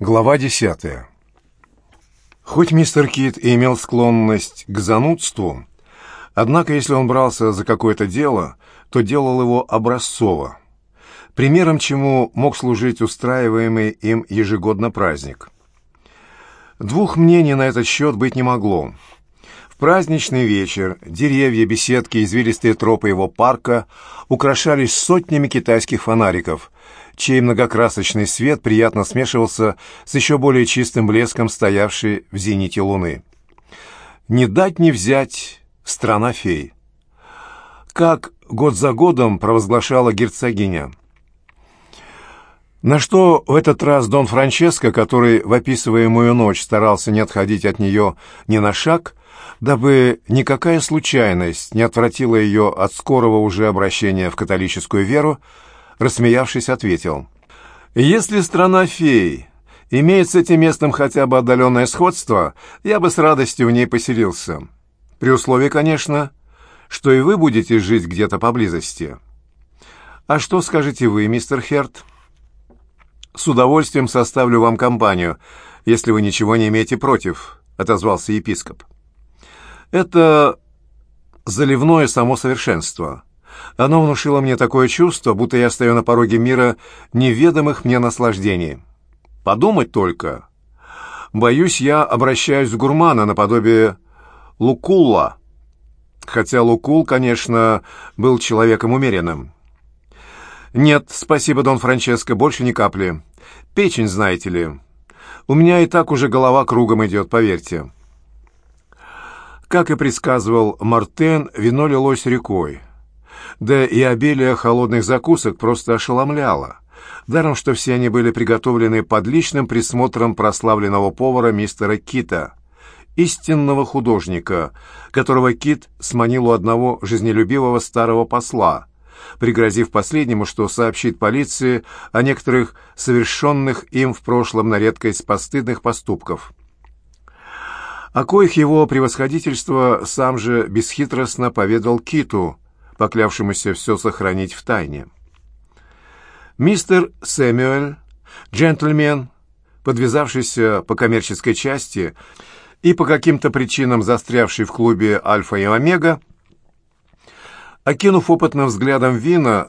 Глава десятая. Хоть мистер Кит и имел склонность к занудству, однако если он брался за какое-то дело, то делал его образцово, примером чему мог служить устраиваемый им ежегодно праздник. Двух мнений на этот счет быть не могло. В праздничный вечер деревья, беседки, извилистые тропы его парка украшались сотнями китайских фонариков – чей многокрасочный свет приятно смешивался с еще более чистым блеском стоявшей в зените луны. «Не дать не взять страна фей». Как год за годом провозглашала герцогиня. На что в этот раз Дон Франческо, который в описываемую ночь старался не отходить от нее ни на шаг, дабы никакая случайность не отвратила ее от скорого уже обращения в католическую веру, рассмеявшись, ответил. «Если страна фей имеет с этим местом хотя бы отдаленное сходство, я бы с радостью в ней поселился. При условии, конечно, что и вы будете жить где-то поблизости. А что скажете вы, мистер Херт?» «С удовольствием составлю вам компанию, если вы ничего не имеете против», — отозвался епископ. «Это заливное само совершенство». Оно внушило мне такое чувство, будто я стою на пороге мира неведомых мне наслаждений. Подумать только. Боюсь, я обращаюсь в гурмана наподобие Лукулла. Хотя Лукул, конечно, был человеком умеренным. Нет, спасибо, Дон Франческо, больше ни капли. Печень, знаете ли. У меня и так уже голова кругом идет, поверьте. Как и предсказывал Мартен, вино лилось рекой да и обилие холодных закусок просто ошеломляло. Даром, что все они были приготовлены под личным присмотром прославленного повара мистера Кита, истинного художника, которого Кит сманил у одного жизнелюбивого старого посла, пригрозив последнему, что сообщит полиции о некоторых совершенных им в прошлом на редкость постыдных поступков. О коих его превосходительство сам же бесхитростно поведал Киту – поклявшемуся все сохранить в тайне. Мистер Сэмюэль, джентльмен, подвязавшийся по коммерческой части и по каким-то причинам застрявший в клубе «Альфа и Омега», окинув опытным взглядом вина,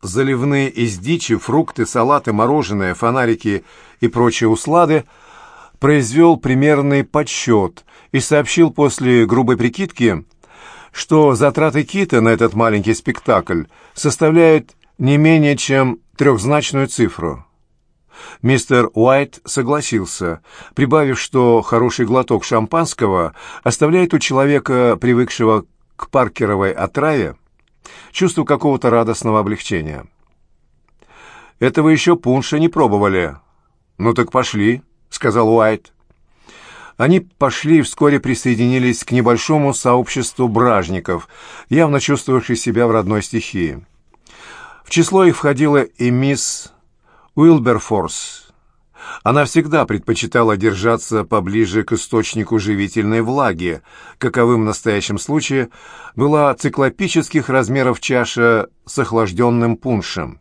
заливные из дичи, фрукты, салаты, мороженое, фонарики и прочие услады, произвел примерный подсчет и сообщил после грубой прикидки, что затраты Кита на этот маленький спектакль составляют не менее чем трехзначную цифру. Мистер Уайт согласился, прибавив, что хороший глоток шампанского оставляет у человека, привыкшего к паркеровой отраве, чувство какого-то радостного облегчения. «Это вы еще пунша не пробовали?» «Ну так пошли», — сказал Уайт. Они пошли и вскоре присоединились к небольшому сообществу бражников, явно чувствовавших себя в родной стихии. В число их входила и мисс Уилберфорс. Она всегда предпочитала держаться поближе к источнику живительной влаги, каковым в настоящем случае была циклопических размеров чаша с охлажденным пуншем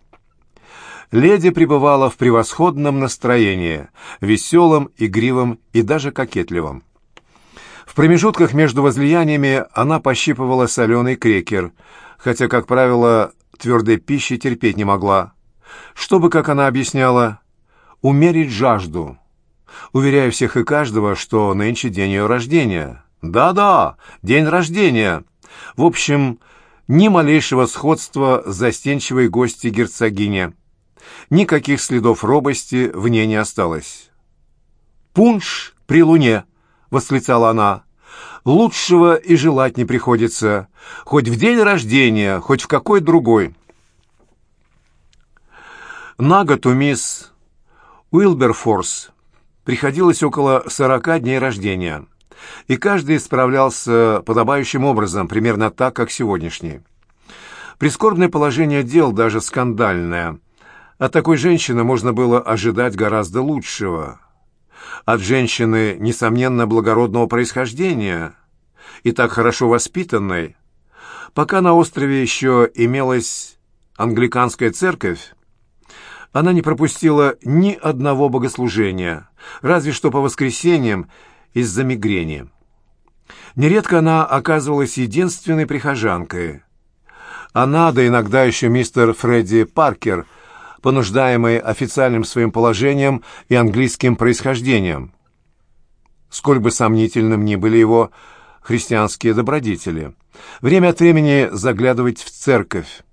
леди пребывала в превосходном настроении, веселом, игривом и даже кокетливом. В промежутках между возлияниями она пощипывала соленый крекер, хотя, как правило, твердой пищи терпеть не могла, чтобы, как она объясняла, умерить жажду, уверяя всех и каждого, что нынче день ее рождения. Да-да, день рождения. В общем, ни малейшего сходства с застенчивой гостьей герцогини – Никаких следов робости в ней не осталось. «Пунш при луне!» — восклицала она. «Лучшего и желать не приходится, хоть в день рождения, хоть в какой другой». На год у мисс Уилберфорс приходилось около сорока дней рождения, и каждый справлялся подобающим образом, примерно так, как сегодняшний. Прискорбное положение дел, даже скандальное — от такой женщины можно было ожидать гораздо лучшего. От женщины, несомненно, благородного происхождения и так хорошо воспитанной, пока на острове еще имелась англиканская церковь, Она не пропустила ни одного богослужения, разве что по воскресеньям из-за мигрени. Нередко она оказывалась единственной прихожанкой. Она, да иногда еще мистер Фредди Паркер, понуждаемый официальным своим положением и английским происхождением. Сколь бы сомнительным ни были его христианские добродетели. Время от времени заглядывать в церковь.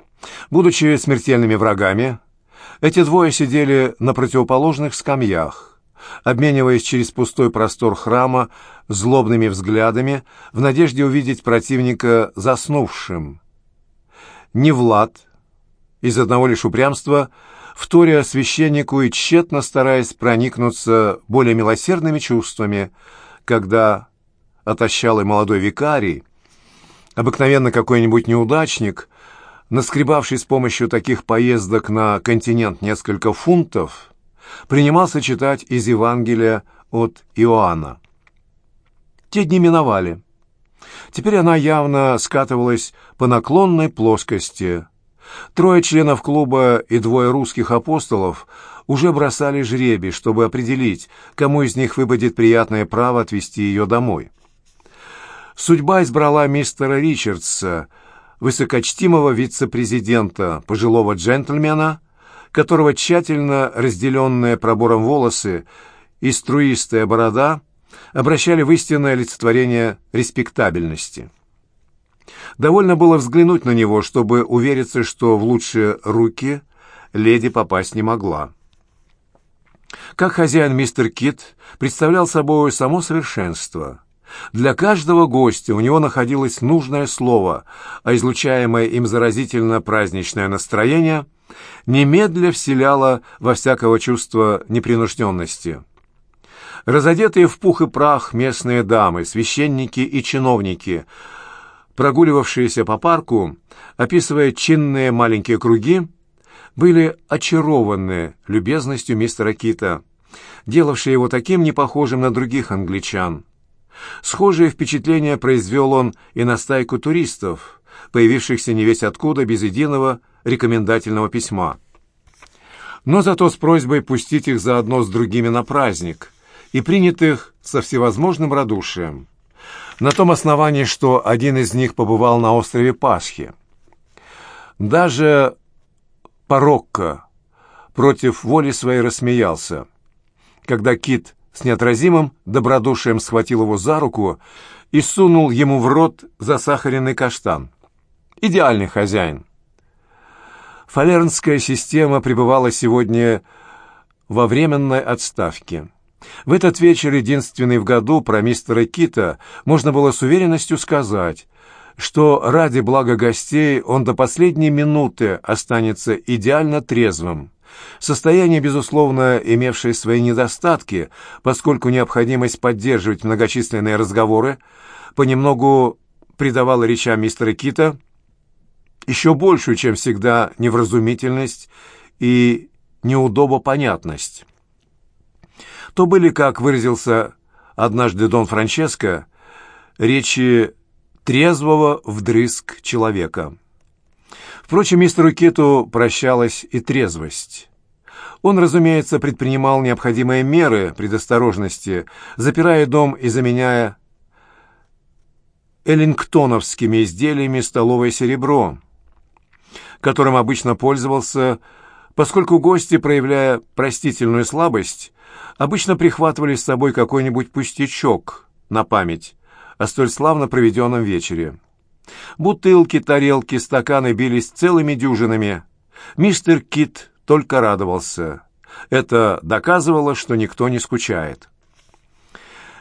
Будучи смертельными врагами, эти двое сидели на противоположных скамьях, обмениваясь через пустой простор храма злобными взглядами в надежде увидеть противника заснувшим. Не Влад, из одного лишь упрямства, вторя священнику и тщетно стараясь проникнуться более милосердными чувствами, когда отощалый молодой викарий, обыкновенно какой-нибудь неудачник, наскребавший с помощью таких поездок на континент несколько фунтов, принимался читать из Евангелия от Иоанна. Те дни миновали. Теперь она явно скатывалась по наклонной плоскости. Трое членов клуба и двое русских апостолов уже бросали жребий, чтобы определить, кому из них выпадет приятное право отвезти ее домой. Судьба избрала мистера Ричардса, высокочтимого вице-президента, пожилого джентльмена, которого тщательно разделенные пробором волосы и струистая борода обращали в истинное олицетворение респектабельности. Довольно было взглянуть на него, чтобы увериться, что в лучшие руки леди попасть не могла. Как хозяин мистер Кит представлял собой само совершенство. Для каждого гостя у него находилось нужное слово, а излучаемое им заразительно праздничное настроение немедля вселяло во всякого чувства непринужденности. Разодетые в пух и прах местные дамы, священники и чиновники, прогуливавшиеся по парку, описывая чинные маленькие круги, были очарованы любезностью мистера Кита, делавшей его таким непохожим на других англичан. Схожее впечатление произвел он и на стайку туристов, появившихся не весь откуда без единого рекомендательного письма. Но зато с просьбой пустить их заодно с другими на праздник и принятых со всевозможным радушием. На том основании, что один из них побывал на острове Пасхи. Даже Порокко против воли своей рассмеялся, когда Кит с неотразимым добродушием схватил его за руку и сунул ему в рот засахаренный каштан. Идеальный хозяин. Фалернская система пребывала сегодня во временной отставке. В этот вечер, единственный в году, про мистера Кита можно было с уверенностью сказать, что ради блага гостей он до последней минуты останется идеально трезвым. Состояние, безусловно, имевшее свои недостатки, поскольку необходимость поддерживать многочисленные разговоры понемногу придавала речам мистера Кита еще большую, чем всегда, невразумительность и неудобопонятность. То были, как выразился однажды Дон Франческо, речи трезвого вдрызг человека. Впрочем, мистеру Киту прощалась и трезвость. Он, разумеется, предпринимал необходимые меры предосторожности, запирая дом и заменяя эллингтоновскими изделиями столовое серебро, которым обычно пользовался, поскольку гости, проявляя простительную слабость, обычно прихватывали с собой какой-нибудь пустячок на память о столь славно проведенном вечере. Бутылки, тарелки, стаканы бились целыми дюжинами. Мистер Кит только радовался. Это доказывало, что никто не скучает.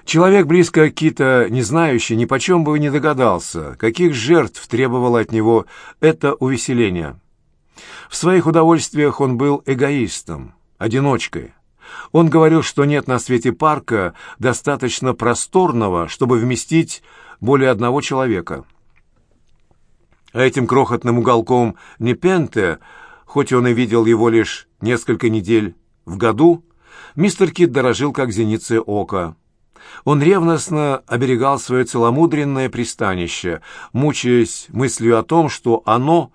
Человек близко Кита, не знающий, ни почем бы не догадался, каких жертв требовало от него это увеселение. В своих удовольствиях он был эгоистом, одиночкой. Он говорил, что нет на свете парка достаточно просторного, чтобы вместить более одного человека — а этим крохотным уголком Непенте, хоть он и видел его лишь несколько недель в году, мистер Кит дорожил как зеницы ока. Он ревностно оберегал свое целомудренное пристанище, мучаясь мыслью о том, что оно,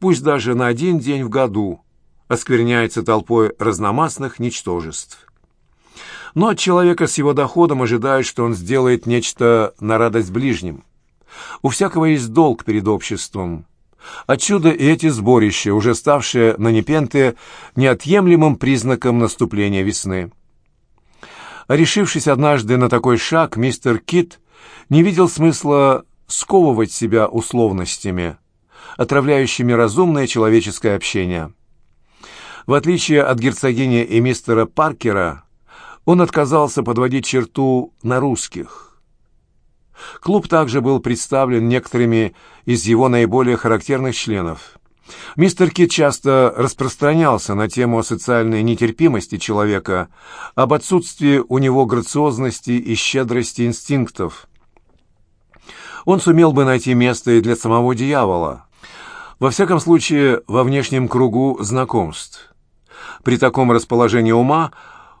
пусть даже на один день в году, оскверняется толпой разномастных ничтожеств. Но от человека с его доходом ожидают, что он сделает нечто на радость ближним. У всякого есть долг перед обществом. Отсюда и эти сборища, уже ставшие на Непенте неотъемлемым признаком наступления весны. решившись однажды на такой шаг, мистер Кит не видел смысла сковывать себя условностями, отравляющими разумное человеческое общение. В отличие от герцогини и мистера Паркера, он отказался подводить черту на русских – Клуб также был представлен некоторыми из его наиболее характерных членов. Мистер Кит часто распространялся на тему социальной нетерпимости человека, об отсутствии у него грациозности и щедрости инстинктов. Он сумел бы найти место и для самого дьявола, во всяком случае во внешнем кругу знакомств. При таком расположении ума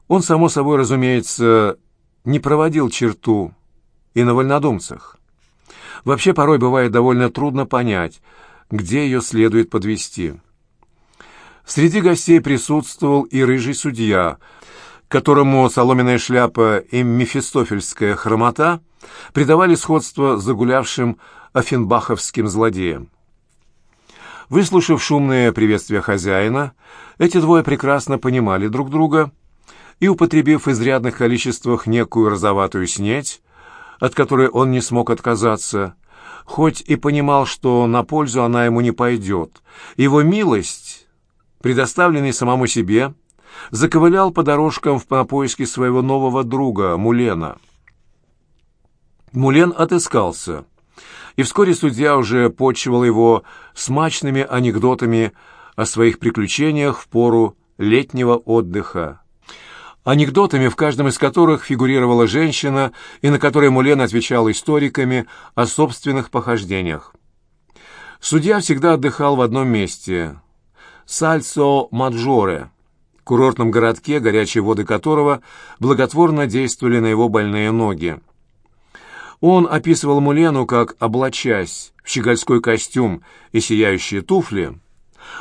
он, само собой разумеется, не проводил черту, и на вольнодумцах. Вообще порой бывает довольно трудно понять, где ее следует подвести. Среди гостей присутствовал и рыжий судья, которому соломенная шляпа и мефистофельская хромота придавали сходство с загулявшим офенбаховским злодеем. Выслушав шумное приветствие хозяина, эти двое прекрасно понимали друг друга и, употребив в изрядных количествах некую розоватую снеть, от которой он не смог отказаться, хоть и понимал, что на пользу она ему не пойдет. Его милость, предоставленный самому себе, заковылял по дорожкам на поиски своего нового друга, Мулена. Мулен отыскался, и вскоре судья уже почивал его смачными анекдотами о своих приключениях в пору летнего отдыха анекдотами, в каждом из которых фигурировала женщина и на которые Мулен отвечал историками о собственных похождениях. Судья всегда отдыхал в одном месте – Сальсо-Маджоре, курортном городке, горячие воды которого благотворно действовали на его больные ноги. Он описывал Мулену, как, облачась в щегольской костюм и сияющие туфли,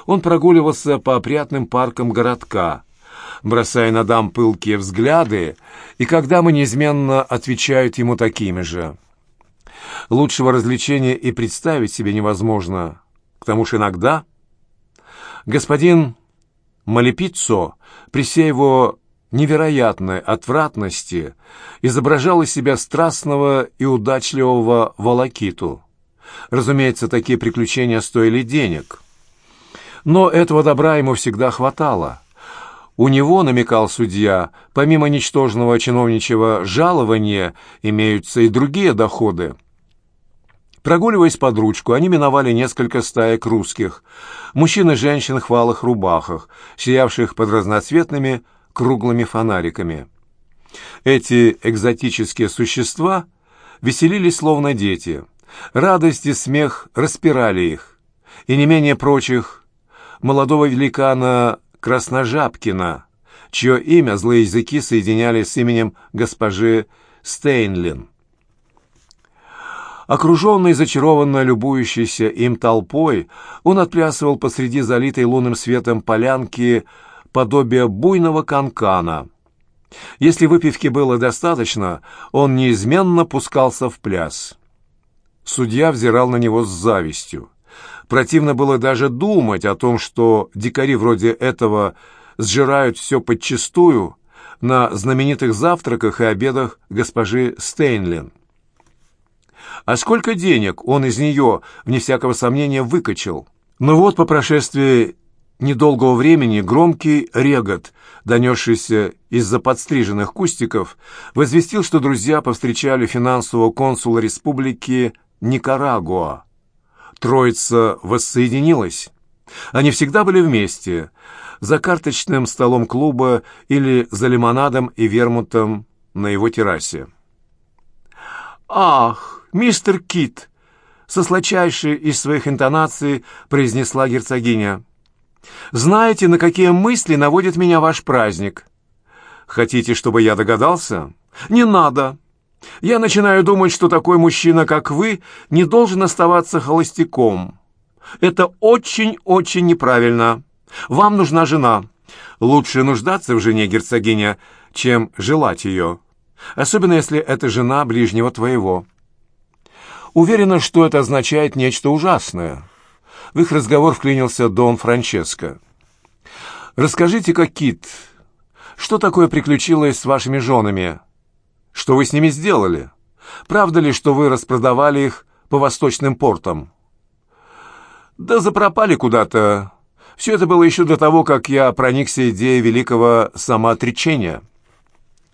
он прогуливался по опрятным паркам городка – бросая на дам пылкие взгляды, и когда мы неизменно отвечают ему такими же. Лучшего развлечения и представить себе невозможно. К тому же иногда господин Малепиццо, при всей его невероятной отвратности, изображал из себя страстного и удачливого волокиту. Разумеется, такие приключения стоили денег. Но этого добра ему всегда хватало. У него, намекал судья, помимо ничтожного чиновничьего жалования имеются и другие доходы. Прогуливаясь под ручку, они миновали несколько стаек русских, мужчин и женщин в хвалых рубахах, сиявших под разноцветными круглыми фонариками. Эти экзотические существа веселились словно дети. Радость и смех распирали их, и не менее прочих молодого великана Красножапкина, чье имя злые языки соединяли с именем госпожи Стейнлин. Окруженный, зачарованно любующийся им толпой, он отплясывал посреди залитой лунным светом полянки подобие буйного канкана. Если выпивки было достаточно, он неизменно пускался в пляс. Судья взирал на него с завистью. Противно было даже думать о том, что дикари вроде этого сжирают все подчистую на знаменитых завтраках и обедах госпожи Стейнлин. А сколько денег он из нее, вне всякого сомнения, выкачал? Но вот по прошествии недолгого времени громкий регот, донесшийся из-за подстриженных кустиков, возвестил, что друзья повстречали финансового консула республики Никарагуа. Троица воссоединилась. Они всегда были вместе, за карточным столом клуба или за лимонадом и вермутом на его террасе. «Ах, мистер Кит!» — со сладчайшей из своих интонаций произнесла герцогиня. «Знаете, на какие мысли наводит меня ваш праздник?» «Хотите, чтобы я догадался?» «Не надо. Я начинаю думать, что такой мужчина, как вы, не должен оставаться холостяком. Это очень-очень неправильно. Вам нужна жена. Лучше нуждаться в жене, герцогиня, чем желать ее. Особенно, если это жена ближнего твоего. Уверена, что это означает нечто ужасное. В их разговор вклинился Дон Франческо. «Расскажите-ка, Кит, что такое приключилось с вашими женами? Что вы с ними сделали? Правда ли, что вы распродавали их по восточным портам?» «Да запропали куда-то. Все это было еще до того, как я проникся идеей великого самоотречения.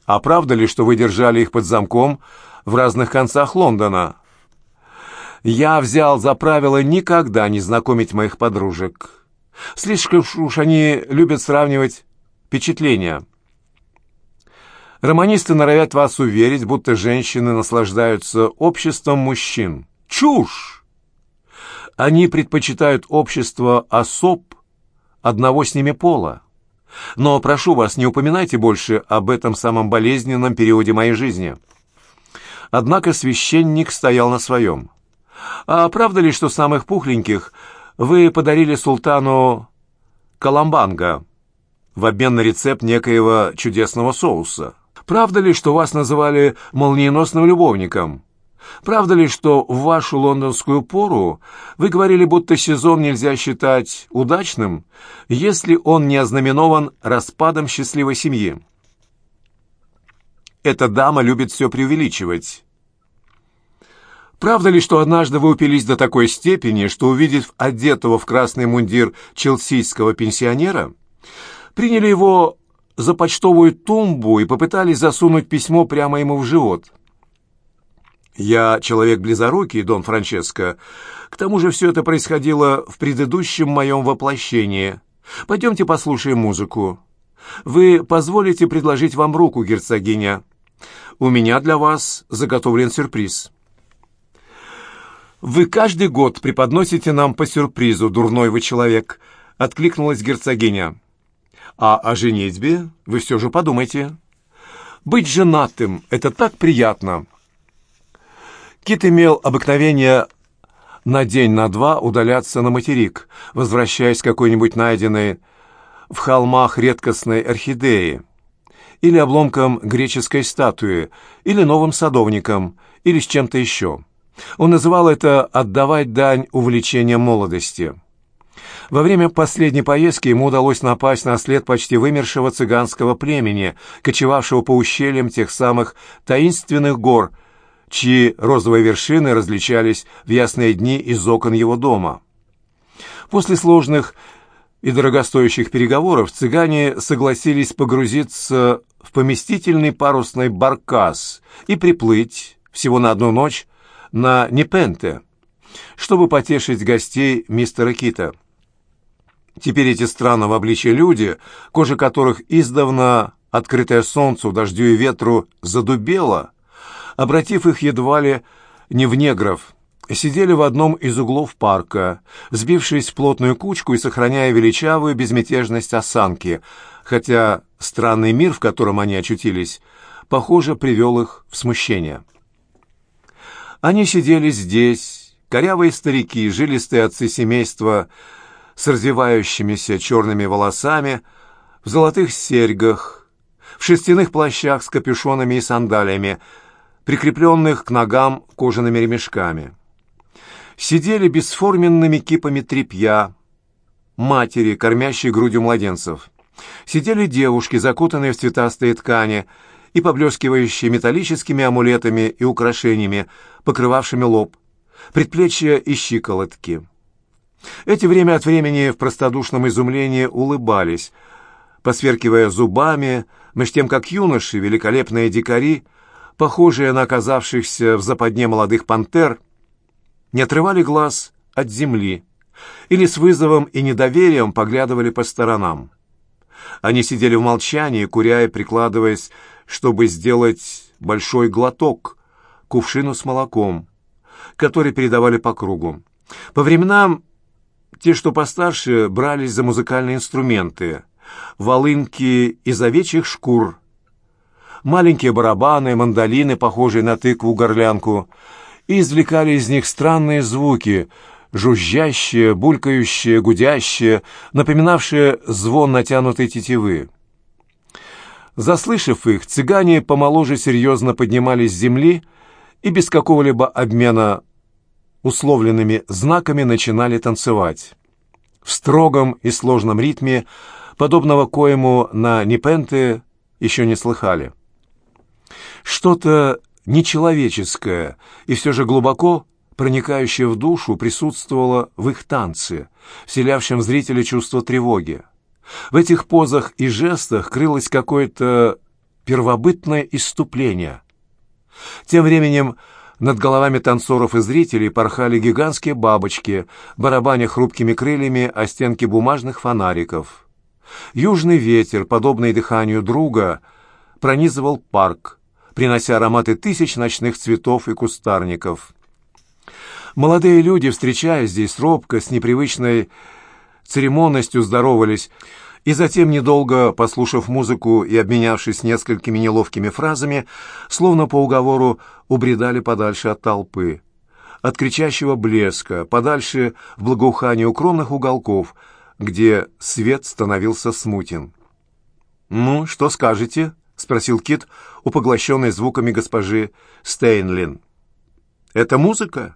А правда ли, что вы держали их под замком в разных концах Лондона?» Я взял за правило никогда не знакомить моих подружек. Слишком уж они любят сравнивать впечатления. Романисты норовят вас уверить, будто женщины наслаждаются обществом мужчин. Чушь! Они предпочитают общество особ одного с ними пола. Но прошу вас, не упоминайте больше об этом самом болезненном периоде моей жизни. Однако священник стоял на своем. А правда ли, что самых пухленьких вы подарили султану Каламбанга в обмен на рецепт некоего чудесного соуса? Правда ли, что вас называли молниеносным любовником? Правда ли, что в вашу лондонскую пору вы говорили, будто сезон нельзя считать удачным, если он не ознаменован распадом счастливой семьи? Эта дама любит все преувеличивать. Правда ли, что однажды вы упились до такой степени, что, увидев одетого в красный мундир челсийского пенсионера, приняли его за почтовую тумбу и попытались засунуть письмо прямо ему в живот? Я человек близорукий, Дон Франческо. К тому же все это происходило в предыдущем моем воплощении. Пойдемте послушаем музыку. Вы позволите предложить вам руку, герцогиня? У меня для вас заготовлен сюрприз». «Вы каждый год преподносите нам по сюрпризу, дурной вы человек», — откликнулась герцогиня. «А о женитьбе вы все же подумайте. Быть женатым — это так приятно». Кит имел обыкновение на день, на два удаляться на материк, возвращаясь к какой-нибудь найденной в холмах редкостной орхидеи, или обломком греческой статуи, или новым садовником, или с чем-то еще. Он называл это «отдавать дань увлечениям молодости». Во время последней поездки ему удалось напасть на след почти вымершего цыганского племени, кочевавшего по ущельям тех самых таинственных гор, чьи розовые вершины различались в ясные дни из окон его дома. После сложных и дорогостоящих переговоров цыгане согласились погрузиться в поместительный парусный баркас и приплыть всего на одну ночь на Непенте, чтобы потешить гостей мистера Кита. Теперь эти странного обличия люди, кожа которых издавна, открытая солнцу, дождю и ветру, задубела, обратив их едва ли не в негров, сидели в одном из углов парка, сбившись в плотную кучку и сохраняя величавую безмятежность осанки, хотя странный мир, в котором они очутились, похоже, привел их в смущение. Они сидели здесь, корявые старики, жилистые отцы семейства с развивающимися черными волосами, в золотых серьгах, в шерстяных плащах с капюшонами и сандалиями, прикрепленных к ногам кожаными ремешками. Сидели бесформенными кипами тряпья, матери, кормящие грудью младенцев. Сидели девушки, закутанные в цветастые ткани, и поблескивающие металлическими амулетами и украшениями, покрывавшими лоб, предплечья и щиколотки. Эти время от времени в простодушном изумлении улыбались, посверкивая зубами, меж тем как юноши, великолепные дикари, похожие на оказавшихся в западне молодых пантер, не отрывали глаз от земли или с вызовом и недоверием поглядывали по сторонам. Они сидели в молчании, куря и прикладываясь чтобы сделать большой глоток кувшину с молоком, который передавали по кругу. По временам те, что постарше, брались за музыкальные инструменты, волынки из овечьих шкур, маленькие барабаны, мандолины, похожие на тыкву-горлянку, и извлекали из них странные звуки, жужжащее, булькающее, гудящее, напоминавшее звон натянутой тетивы. Заслышав их, цыгане помоложе серьезно поднимались с земли и без какого-либо обмена условленными знаками начинали танцевать. В строгом и сложном ритме, подобного коему на Непенте еще не слыхали. Что-то нечеловеческое и все же глубоко проникающее в душу присутствовало в их танце, вселявшем в зрителя чувство тревоги. В этих позах и жестах крылось какое-то первобытное иступление. Тем временем над головами танцоров и зрителей порхали гигантские бабочки, барабаня хрупкими крыльями о стенки бумажных фонариков. Южный ветер, подобный дыханию друга, пронизывал парк, принося ароматы тысяч ночных цветов и кустарников. Молодые люди, встречаясь здесь робко, с непривычной церемонностью здоровались, и затем, недолго послушав музыку и обменявшись несколькими неловкими фразами, словно по уговору убредали подальше от толпы, от кричащего блеска, подальше в благоухание укромных уголков, где свет становился смутен. «Ну, что скажете?» — спросил Кит, упоглощенный звуками госпожи Стейнлин. «Это музыка?»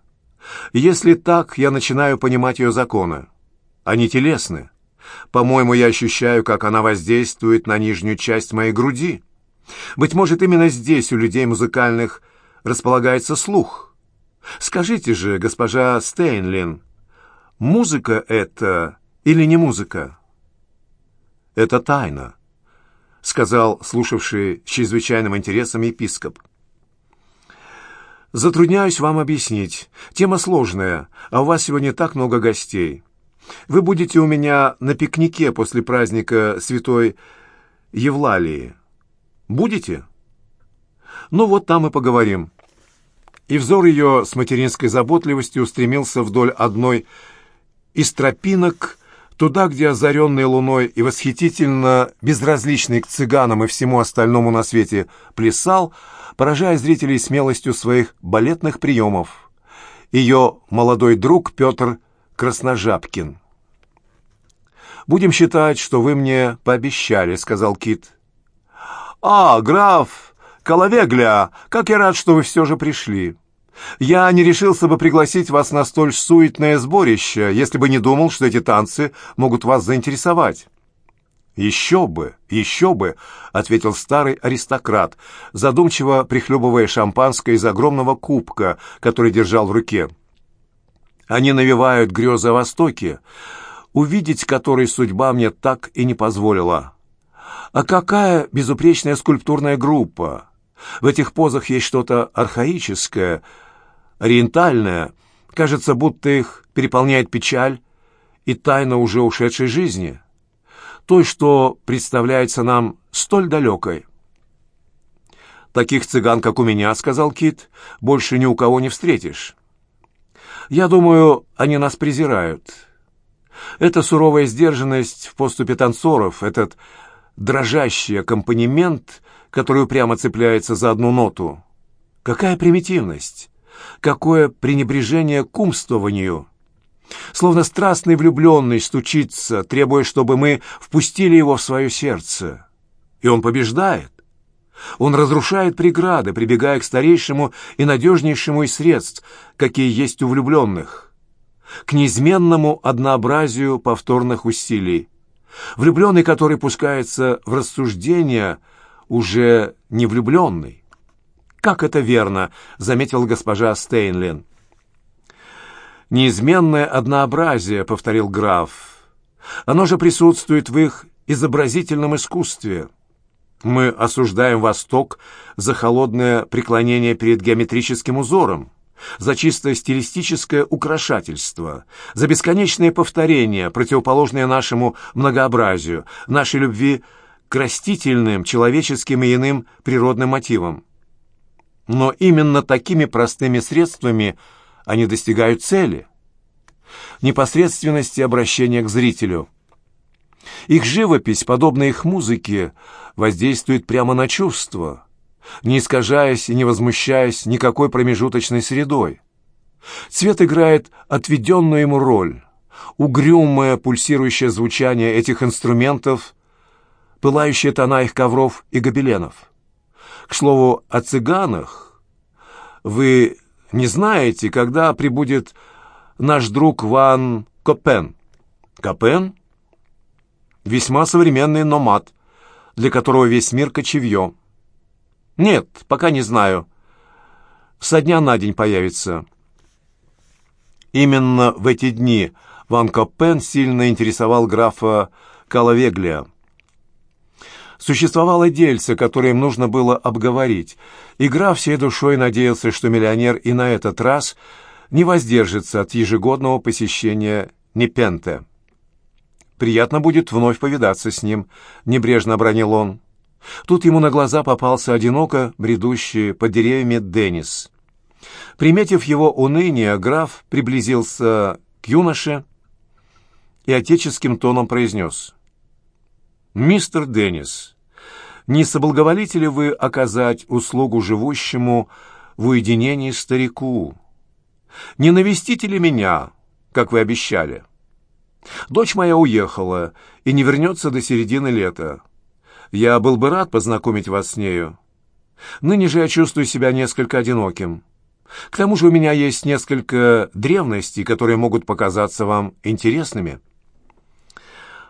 Если так, я начинаю понимать ее законы. Они телесны. По-моему, я ощущаю, как она воздействует на нижнюю часть моей груди. Быть может, именно здесь у людей музыкальных располагается слух. Скажите же, госпожа Стейнлин, музыка это или не музыка? Это тайна, сказал слушавший с чрезвычайным интересом епископ. Затрудняюсь вам объяснить. Тема сложная, а у вас сегодня так много гостей. Вы будете у меня на пикнике после праздника Святой Евлалии. Будете? Ну вот там и поговорим. И взор ее с материнской заботливостью устремился вдоль одной из тропинок, туда, где озаренный луной и восхитительно безразличный к цыганам и всему остальному на свете плясал, поражая зрителей смелостью своих балетных приемов. Ее молодой друг Петр Красножапкин. «Будем считать, что вы мне пообещали», — сказал Кит. «А, граф Коловегля, как я рад, что вы все же пришли. Я не решился бы пригласить вас на столь суетное сборище, если бы не думал, что эти танцы могут вас заинтересовать». «Еще бы, еще бы!» — ответил старый аристократ, задумчиво прихлебывая шампанское из огромного кубка, который держал в руке. «Они навевают грезы о Востоке, увидеть который судьба мне так и не позволила. А какая безупречная скульптурная группа! В этих позах есть что-то архаическое, ориентальное. Кажется, будто их переполняет печаль и тайна уже ушедшей жизни» той, что представляется нам столь далекой. «Таких цыган, как у меня, — сказал Кит, — больше ни у кого не встретишь. Я думаю, они нас презирают. Эта суровая сдержанность в поступе танцоров, этот дрожащий аккомпанемент, который прямо цепляется за одну ноту. Какая примитивность! Какое пренебрежение к умствованию!» Словно страстный влюбленный стучится, требуя, чтобы мы впустили его в свое сердце. И он побеждает. Он разрушает преграды, прибегая к старейшему и надежнейшему из средств, какие есть у влюбленных, к неизменному однообразию повторных усилий. Влюбленный, который пускается в рассуждения, уже не влюбленный. «Как это верно!» — заметила госпожа Стейнлин. «Неизменное однообразие», — повторил граф. «Оно же присутствует в их изобразительном искусстве. Мы осуждаем Восток за холодное преклонение перед геометрическим узором, за чисто стилистическое украшательство, за бесконечное повторение, противоположное нашему многообразию, нашей любви к растительным, человеческим и иным природным мотивам. Но именно такими простыми средствами – они достигают цели – непосредственности обращения к зрителю. Их живопись, подобно их музыке, воздействует прямо на чувства, не искажаясь и не возмущаясь никакой промежуточной средой. Цвет играет отведенную ему роль. Угрюмое пульсирующее звучание этих инструментов, пылающие тона их ковров и гобеленов. К слову, о цыганах. Вы не знаете, когда прибудет наш друг Ван Копен? Копен? Весьма современный номад, для которого весь мир кочевье. Нет, пока не знаю. Со дня на день появится. Именно в эти дни Ван Копен сильно интересовал графа Калавеглия. Существовало дельце, которое им нужно было обговорить, и граф всей душой надеялся, что миллионер и на этот раз не воздержится от ежегодного посещения Непенте. «Приятно будет вновь повидаться с ним», — небрежно обронил он. Тут ему на глаза попался одиноко бредущий под деревьями Деннис. Приметив его уныние, граф приблизился к юноше и отеческим тоном произнес. «Мистер Деннис, не соблаговолите ли вы оказать услугу живущему в уединении старику? Не навестите ли меня, как вы обещали? Дочь моя уехала и не вернется до середины лета. Я был бы рад познакомить вас с нею. Ныне же я чувствую себя несколько одиноким. К тому же у меня есть несколько древностей, которые могут показаться вам интересными».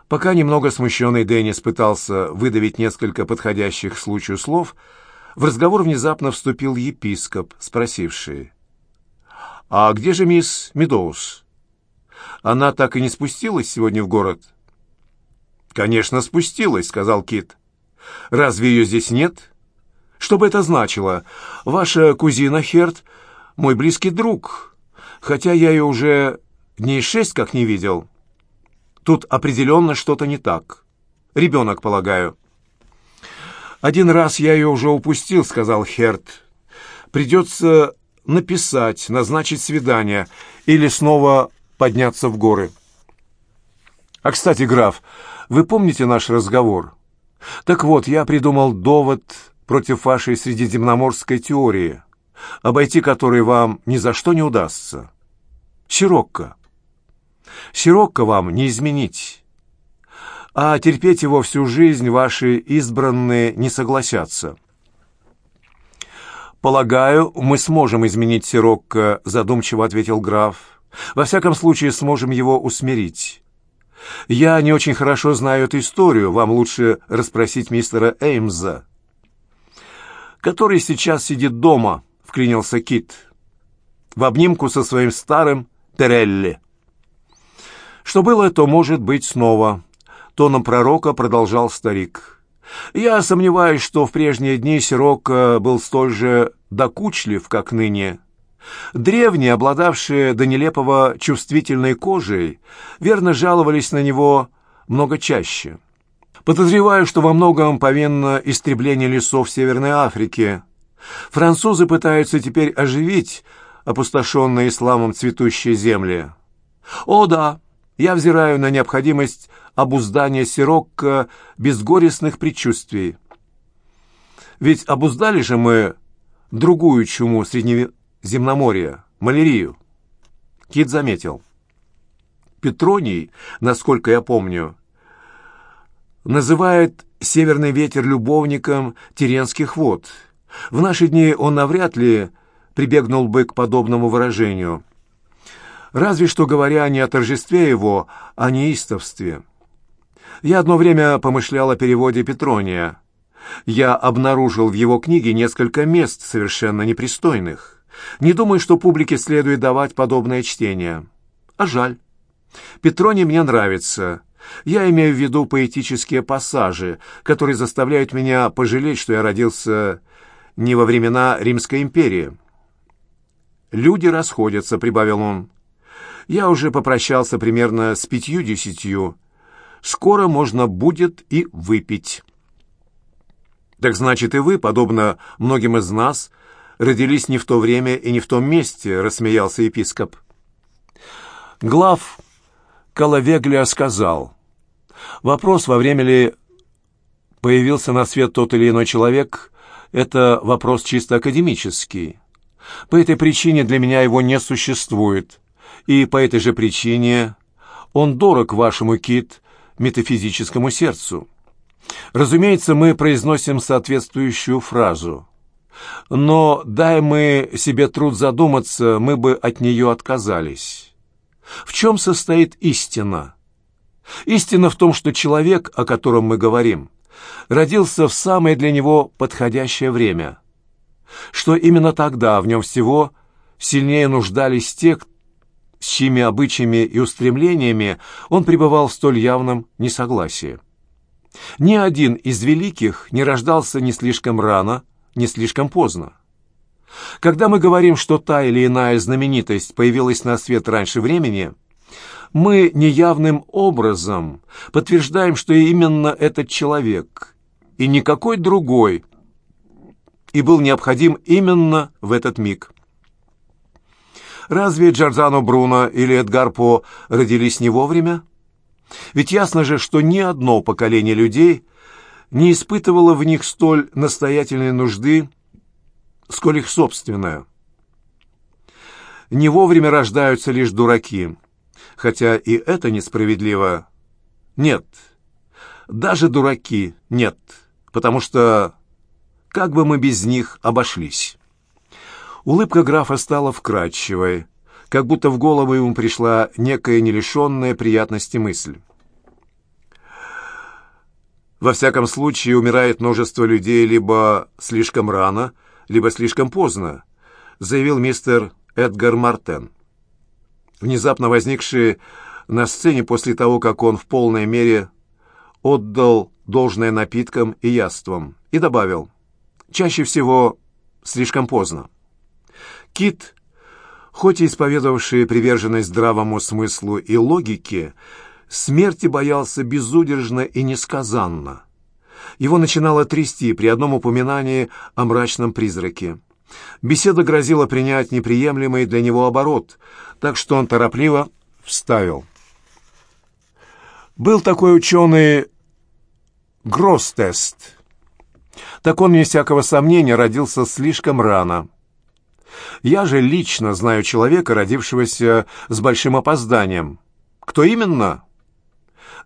Пока немного смущенный Деннис пытался выдавить несколько подходящих случаю слов, в разговор внезапно вступил епископ, спросивший. «А где же мисс Медоуз? Она так и не спустилась сегодня в город?» «Конечно, спустилась», — сказал Кит. «Разве ее здесь нет?» «Что бы это значило? Ваша кузина Херт — мой близкий друг, хотя я ее уже дней шесть как не видел». Тут определенно что-то не так. Ребенок, полагаю. «Один раз я ее уже упустил», — сказал Херт. «Придется написать, назначить свидание или снова подняться в горы». «А, кстати, граф, вы помните наш разговор? Так вот, я придумал довод против вашей средиземноморской теории, обойти который вам ни за что не удастся. Сирокко. Сирокко вам не изменить, а терпеть его всю жизнь ваши избранные не согласятся. «Полагаю, мы сможем изменить Сирокко», — задумчиво ответил граф. «Во всяком случае, сможем его усмирить. Я не очень хорошо знаю эту историю, вам лучше расспросить мистера Эймза». «Который сейчас сидит дома», — вклинился Кит, — «в обнимку со своим старым Терелли». Что было, то может быть снова. Тоном пророка продолжал старик. Я сомневаюсь, что в прежние дни Сирока был столь же докучлив, как ныне. Древние, обладавшие до нелепого чувствительной кожей, верно жаловались на него много чаще. Подозреваю, что во многом повинно истребление лесов Северной Африки. Французы пытаются теперь оживить опустошенные исламом цветущие земли. О да, я взираю на необходимость обуздания сирокко безгорестных предчувствий. Ведь обуздали же мы другую чуму Среднеземноморья, малярию. Кит заметил. Петроний, насколько я помню, называет северный ветер любовником Теренских вод. В наши дни он навряд ли прибегнул бы к подобному выражению – разве что говоря не о торжестве его, а неистовстве. Я одно время помышлял о переводе Петрония. Я обнаружил в его книге несколько мест совершенно непристойных. Не думаю, что публике следует давать подобное чтение. А жаль. Петроний мне нравится. Я имею в виду поэтические пассажи, которые заставляют меня пожалеть, что я родился не во времена Римской империи. «Люди расходятся», — прибавил он. Я уже попрощался примерно с пятью-десятью. Скоро можно будет и выпить. Так значит, и вы, подобно многим из нас, родились не в то время и не в том месте, рассмеялся епископ. Глав Калавеглия сказал, вопрос, во время ли появился на свет тот или иной человек, это вопрос чисто академический. По этой причине для меня его не существует, и по этой же причине он дорог вашему, Кит, метафизическому сердцу. Разумеется, мы произносим соответствующую фразу. Но, дай мы себе труд задуматься, мы бы от нее отказались. В чем состоит истина? Истина в том, что человек, о котором мы говорим, родился в самое для него подходящее время, что именно тогда в нем всего сильнее нуждались те, с чьими обычаями и устремлениями он пребывал в столь явном несогласии. Ни один из великих не рождался ни слишком рано, ни слишком поздно. Когда мы говорим, что та или иная знаменитость появилась на свет раньше времени, мы неявным образом подтверждаем, что именно этот человек и никакой другой и был необходим именно в этот миг. Разве Джордано Бруно или Эдгар По родились не вовремя? Ведь ясно же, что ни одно поколение людей не испытывало в них столь настоятельной нужды, сколь их собственная. Не вовремя рождаются лишь дураки, хотя и это несправедливо. Нет, даже дураки нет, потому что как бы мы без них обошлись? Улыбка графа стала вкрадчивой, как будто в голову ему пришла некая нелишенная приятности мысль. Во всяком случае, умирает множество людей либо слишком рано, либо слишком поздно, заявил мистер Эдгар Мартен, внезапно возникший на сцене после того, как он в полной мере отдал должное напиткам и яствам, и добавил, чаще всего слишком поздно. Кит, хоть и исповедовавший приверженность здравому смыслу и логике, смерти боялся безудержно и несказанно. Его начинало трясти при одном упоминании о мрачном призраке. Беседа грозила принять неприемлемый для него оборот, так что он торопливо вставил. Был такой ученый Гросстест. Так он, не всякого сомнения, родился слишком рано. Я же лично знаю человека, родившегося с большим опозданием. Кто именно?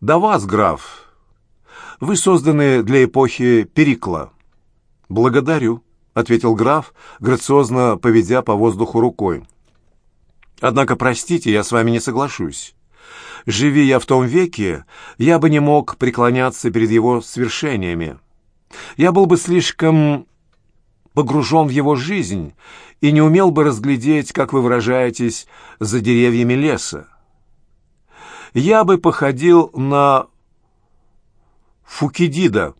Да вас, граф. Вы созданы для эпохи Перикла. Благодарю, ответил граф, грациозно поведя по воздуху рукой. Однако, простите, я с вами не соглашусь. Живи я в том веке, я бы не мог преклоняться перед его свершениями. Я был бы слишком погружен в его жизнь и не умел бы разглядеть, как вы выражаетесь, за деревьями леса. Я бы походил на Фукидида,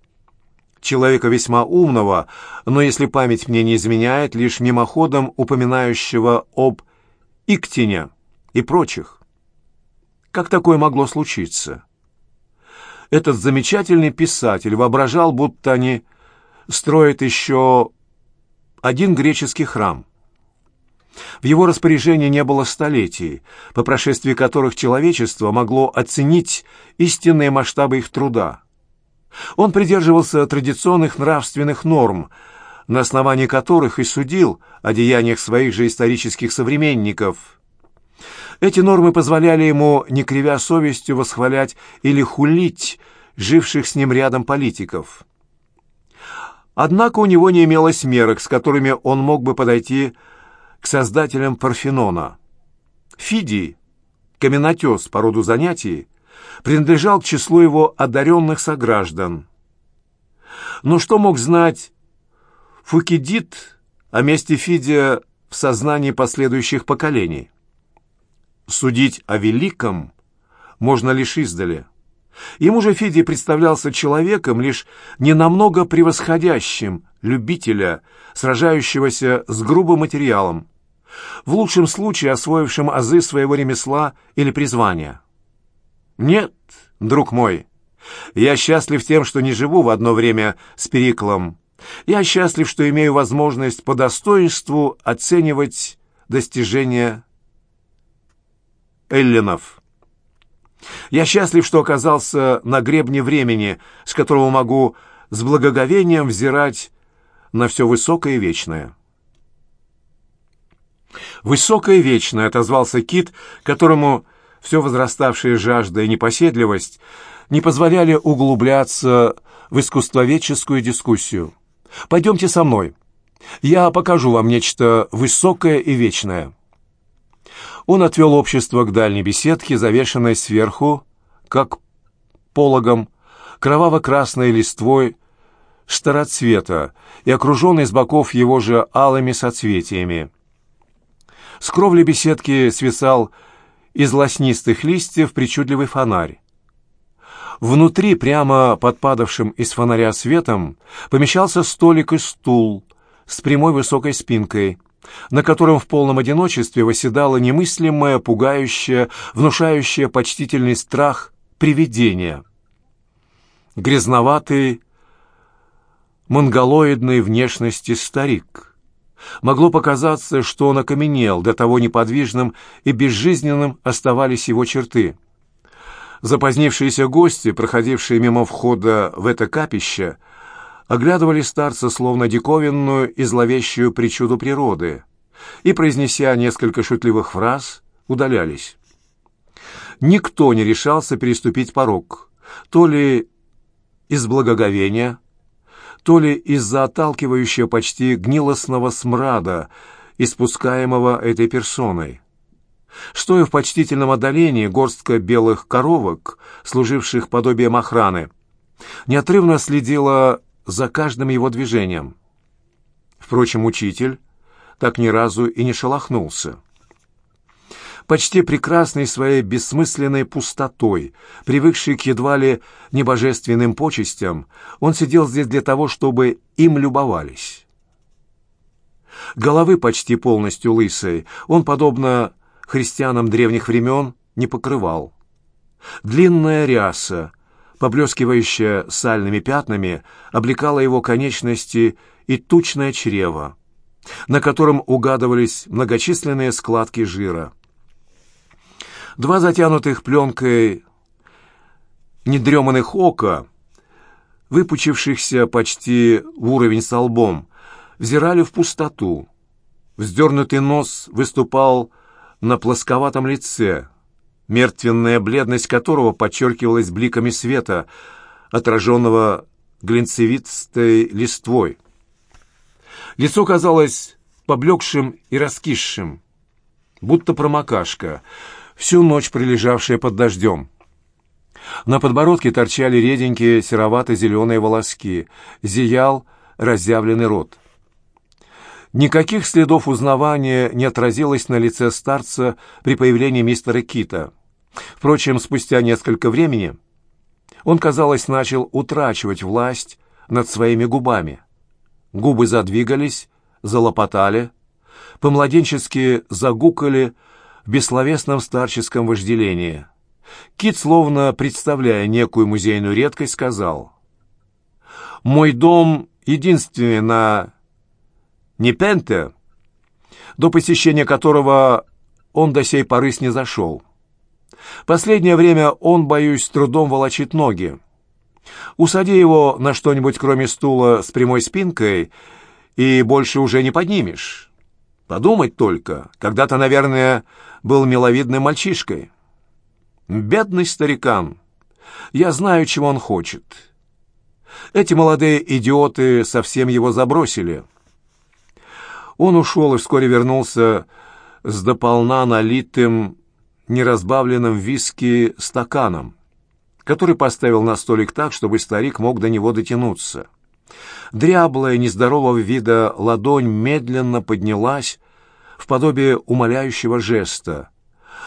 человека весьма умного, но, если память мне не изменяет, лишь мимоходом упоминающего об Иктине и прочих. Как такое могло случиться? Этот замечательный писатель воображал, будто они строят еще один греческий храм. В его распоряжении не было столетий, по прошествии которых человечество могло оценить истинные масштабы их труда. Он придерживался традиционных нравственных норм, на основании которых и судил о деяниях своих же исторических современников. Эти нормы позволяли ему, не кривя совестью, восхвалять или хулить живших с ним рядом политиков. Однако у него не имелось мерок, с которыми он мог бы подойти к создателям Парфенона. Фидий, каменотес по роду занятий, принадлежал к числу его одаренных сограждан. Но что мог знать Фукидид о месте Фидия в сознании последующих поколений? Судить о великом можно лишь издали. Ему же Федя представлялся человеком, лишь ненамного превосходящим любителя, сражающегося с грубым материалом, в лучшем случае освоившим азы своего ремесла или призвания. Нет, друг мой, я счастлив тем, что не живу в одно время с Периклом. Я счастлив, что имею возможность по достоинству оценивать достижения эллинов. Я счастлив, что оказался на гребне времени, с которого могу с благоговением взирать на все высокое и вечное. «Высокое вечное», — отозвался Кит, которому все возраставшая жажда и непоседливость не позволяли углубляться в искусствоведческую дискуссию. «Пойдемте со мной. Я покажу вам нечто высокое и вечное». Он отвел общество к дальней беседке, завешенной сверху, как пологом, кроваво-красной листвой староцвета и окруженной с боков его же алыми соцветиями. С кровли беседки свисал из лоснистых листьев причудливый фонарь. Внутри, прямо под падавшим из фонаря светом, помещался столик и стул с прямой высокой спинкой, на котором в полном одиночестве восседало немыслимое, пугающее, внушающее почтительный страх привидение. Грязноватый, монголоидной внешности старик — Могло показаться, что он окаменел, до того неподвижным и безжизненным оставались его черты. Запозднившиеся гости, проходившие мимо входа в это капище, оглядывали старца словно диковинную и зловещую причуду природы и, произнеся несколько шутливых фраз, удалялись. Никто не решался переступить порог, то ли из благоговения, то ли из-за отталкивающего почти гнилостного смрада, испускаемого этой персоной. Стоя в почтительном отдалении, горстка белых коровок, служивших подобием охраны, неотрывно следила за каждым его движением. Впрочем, учитель так ни разу и не шелохнулся почти прекрасный своей бессмысленной пустотой, привыкший к едва ли небожественным почестям, он сидел здесь для того, чтобы им любовались. Головы почти полностью лысой он, подобно христианам древних времен, не покрывал. Длинная ряса, поблескивающая сальными пятнами, облекала его конечности и тучное чрево, на котором угадывались многочисленные складки жира. Два затянутых пленкой недреманных ока, выпучившихся почти в уровень с лбом, взирали в пустоту. Вздернутый нос выступал на плосковатом лице, мертвенная бледность которого подчеркивалась бликами света, отраженного глинцевистой листвой. Лицо казалось поблекшим и раскисшим, будто промокашка — всю ночь пролежавшая под дождем. На подбородке торчали реденькие серовато-зеленые волоски, зиял разъявленный рот. Никаких следов узнавания не отразилось на лице старца при появлении мистера Кита. Впрочем, спустя несколько времени он, казалось, начал утрачивать власть над своими губами. Губы задвигались, залопотали, помладенчески загукали, бессловесном старческом вожделении. Кит, словно представляя некую музейную редкость, сказал, «Мой дом единственный на Непенте, до посещения которого он до сей поры не зашел. Последнее время он, боюсь, с трудом волочит ноги. Усади его на что-нибудь, кроме стула с прямой спинкой, и больше уже не поднимешь. Подумать только, когда-то, наверное, был миловидным мальчишкой. Бедный старикан. Я знаю, чего он хочет. Эти молодые идиоты совсем его забросили. Он ушел и вскоре вернулся с дополна налитым, неразбавленным виски стаканом, который поставил на столик так, чтобы старик мог до него дотянуться. Дряблая, нездорового вида ладонь медленно поднялась, подобие умоляющего жеста.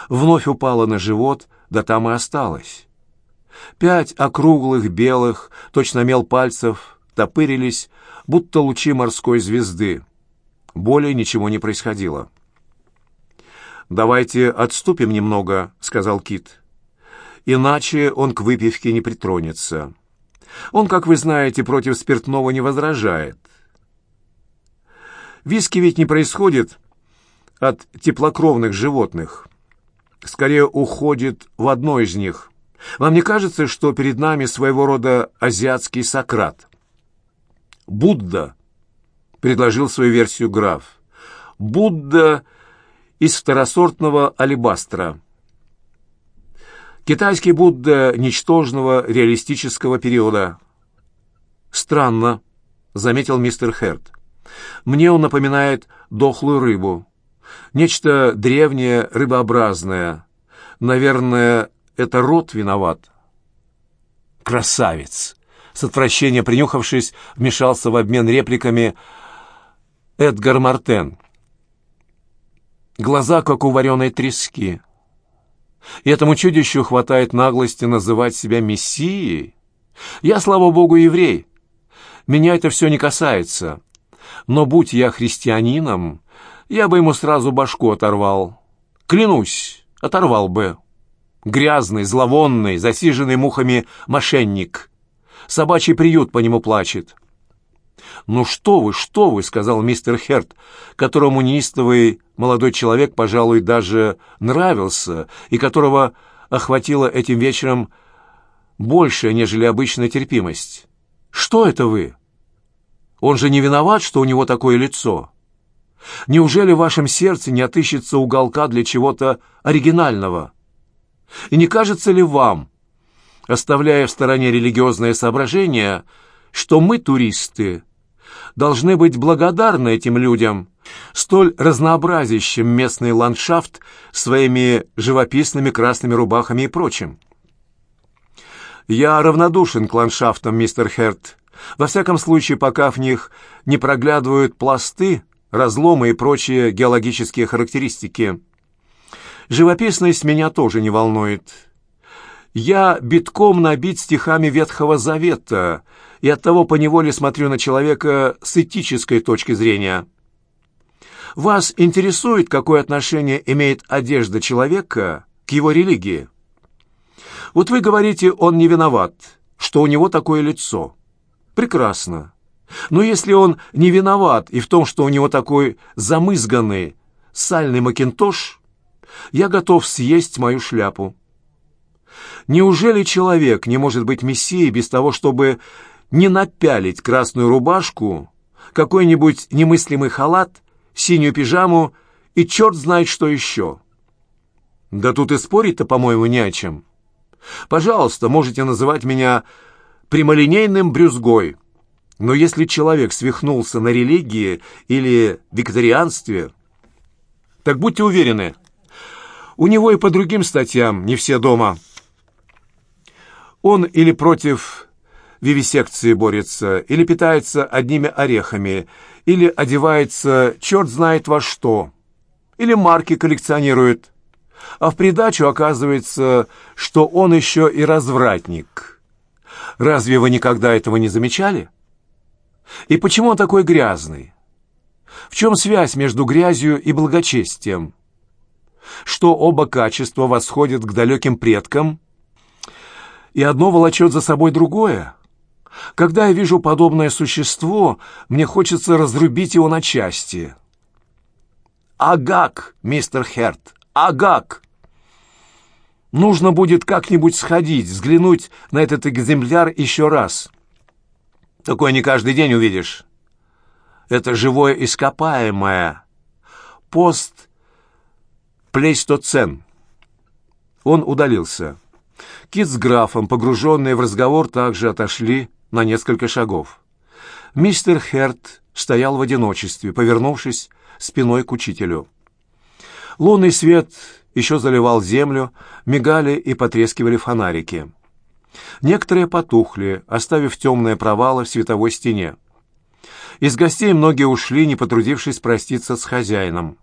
Вновь упала на живот, да там и осталась. Пять округлых, белых, точно мел пальцев, топырились, будто лучи морской звезды. Более ничего не происходило. «Давайте отступим немного», — сказал Кит. «Иначе он к выпивке не притронется. Он, как вы знаете, против спиртного не возражает. Виски ведь не происходит от теплокровных животных. Скорее уходит в одно из них. Вам не кажется, что перед нами своего рода азиатский Сократ? Будда, предложил свою версию граф. Будда из второсортного алебастра. Китайский Будда ничтожного реалистического периода. Странно, заметил мистер Херт. Мне он напоминает дохлую рыбу. Нечто древнее, рыбообразное. Наверное, это рот виноват. Красавец! С отвращения принюхавшись, вмешался в обмен репликами Эдгар Мартен. Глаза, как у вареной трески. И этому чудищу хватает наглости называть себя мессией. Я, слава богу, еврей. Меня это все не касается. Но будь я христианином, я бы ему сразу башку оторвал. Клянусь, оторвал бы. Грязный, зловонный, засиженный мухами мошенник. Собачий приют по нему плачет. «Ну что вы, что вы!» — сказал мистер Херт, которому неистовый молодой человек, пожалуй, даже нравился, и которого охватила этим вечером большая, нежели обычная терпимость. «Что это вы? Он же не виноват, что у него такое лицо. Неужели в вашем сердце не отыщется уголка для чего-то оригинального?» И не кажется ли вам, оставляя в стороне религиозные соображения, что мы, туристы, должны быть благодарны этим людям, столь разнообразящим местный ландшафт своими живописными красными рубахами и прочим? Я равнодушен к ландшафтам, мистер Херт. Во всяком случае, пока в них не проглядывают пласты, разломы и прочие геологические характеристики. Живописность меня тоже не волнует. Я битком набит стихами Ветхого Завета и оттого поневоле смотрю на человека с этической точки зрения. Вас интересует, какое отношение имеет одежда человека к его религии? Вот вы говорите, он не виноват, что у него такое лицо. Прекрасно. Но если он не виноват и в том, что у него такой замызганный сальный макинтош, я готов съесть мою шляпу. Неужели человек не может быть мессией без того, чтобы не напялить красную рубашку, какой-нибудь немыслимый халат, синюю пижаму и черт знает что еще? Да тут и спорить-то, по-моему, не о чем. Пожалуйста, можете называть меня прямолинейным брюзгой, но если человек свихнулся на религии или викторианстве, так будьте уверены, у него и по другим статьям не все дома. Он или против вивисекции борется, или питается одними орехами, или одевается черт знает во что, или марки коллекционирует. А в придачу оказывается, что он еще и развратник. Разве вы никогда этого не замечали? И почему он такой грязный? В чем связь между грязью и благочестием? что оба качества восходят к далеким предкам, и одно волочет за собой другое. Когда я вижу подобное существо, мне хочется разрубить его на части. Агак, мистер Херт, агак! Нужно будет как-нибудь сходить, взглянуть на этот экземпляр еще раз. Такое не каждый день увидишь. Это живое ископаемое. Пост Плейстоцен. Он удалился. Кит с графом, погруженные в разговор, также отошли на несколько шагов. Мистер Херт стоял в одиночестве, повернувшись спиной к учителю. Лунный свет еще заливал землю, мигали и потрескивали фонарики. Некоторые потухли, оставив темные провалы в световой стене. Из гостей многие ушли, не потрудившись проститься с хозяином.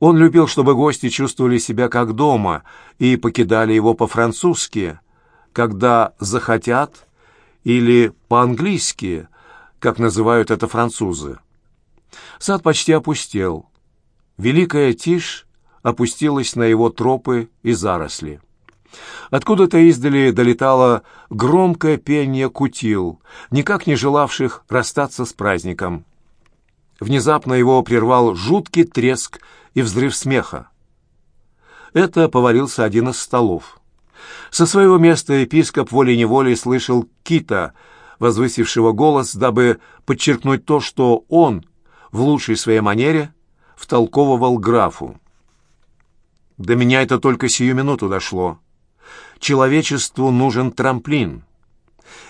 Он любил, чтобы гости чувствовали себя как дома и покидали его по-французски, когда захотят, или по-английски, как называют это французы. Сад почти опустел. Великая тишь опустилась на его тропы и заросли. Откуда-то издали долетало громкое пение кутил, никак не желавших расстаться с праздником. Внезапно его прервал жуткий треск и взрыв смеха. Это повалился один из столов. Со своего места епископ волей-неволей слышал Кита, возвысившего голос, дабы подчеркнуть то, что он, в лучшей своей манере, втолковывал графу. До меня это только сию минуту дошло. Человечеству нужен трамплин.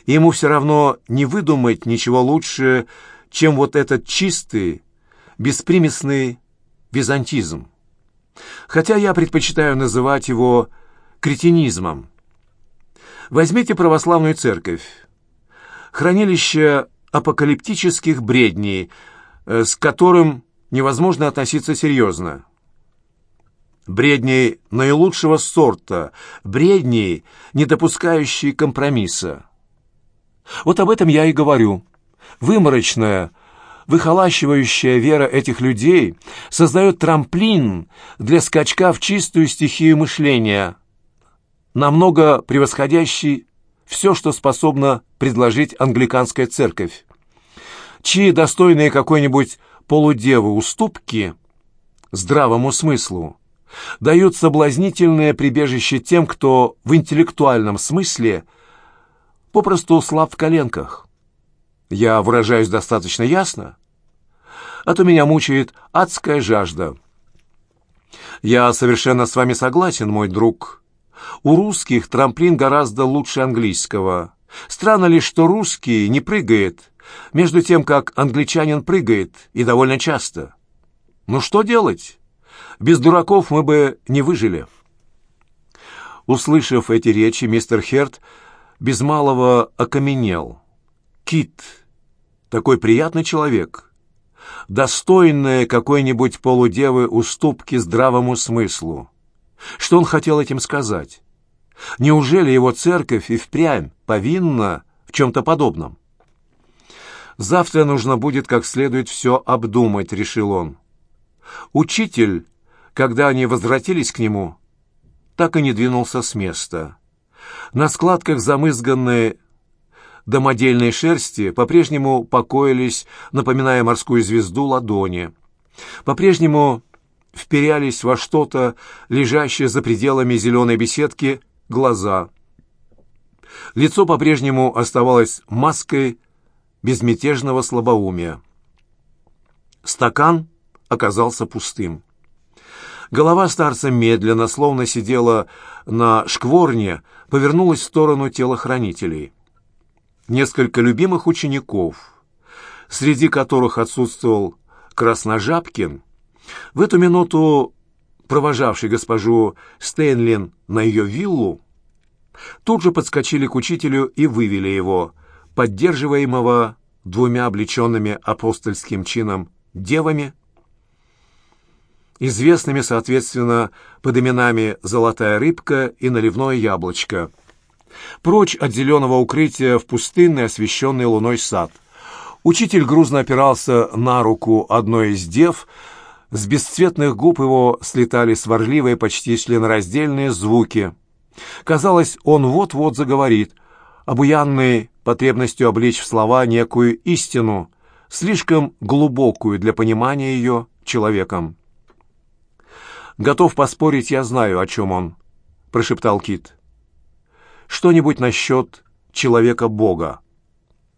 Ему все равно не выдумать ничего лучше, чем вот этот чистый, беспримесный византизм. Хотя я предпочитаю называть его кретинизмом. Возьмите православную церковь. Хранилище апокалиптических бредней, э, с которым невозможно относиться серьезно. Бредней наилучшего сорта, бредней, не допускающие компромисса. Вот об этом я и говорю. Выморочная, выхолащивающая вера этих людей создает трамплин для скачка в чистую стихию мышления, намного превосходящий все, что способна предложить англиканская церковь, чьи достойные какой-нибудь полудевы уступки здравому смыслу дают соблазнительное прибежище тем, кто в интеллектуальном смысле попросту слаб в коленках. Я выражаюсь достаточно ясно? А то меня мучает адская жажда. Я совершенно с вами согласен, мой друг. У русских трамплин гораздо лучше английского. Странно ли, что русский не прыгает, между тем, как англичанин прыгает, и довольно часто. Ну что делать? Без дураков мы бы не выжили. Услышав эти речи, мистер Херт без малого окаменел. Кит, такой приятный человек, достойная какой-нибудь полудевы уступки здравому смыслу. Что он хотел этим сказать? Неужели его церковь и впрямь повинна в чем-то подобном? «Завтра нужно будет как следует все обдумать», — решил он. Учитель, когда они возвратились к нему, так и не двинулся с места. На складках замызганной домодельной шерсти по-прежнему покоились, напоминая морскую звезду, ладони. По-прежнему вперялись во что-то, лежащее за пределами зеленой беседки, глаза. Лицо по-прежнему оставалось маской безмятежного слабоумия. Стакан оказался пустым. Голова старца медленно, словно сидела на шкворне, повернулась в сторону телохранителей. Несколько любимых учеников, среди которых отсутствовал Красножапкин, в эту минуту провожавший госпожу Стейнлин на ее виллу, тут же подскочили к учителю и вывели его, поддерживаемого двумя облеченными апостольским чином девами, известными, соответственно, под именами «Золотая рыбка» и «Наливное яблочко», прочь от зеленого укрытия в пустынный, освещенный луной сад. Учитель грузно опирался на руку одной из дев, с бесцветных губ его слетали сварливые, почти членораздельные звуки. Казалось, он вот-вот заговорит, обуянный потребностью облечь в слова некую истину, слишком глубокую для понимания ее человеком. «Готов поспорить, я знаю, о чем он», — прошептал Кит что-нибудь насчет человека-бога.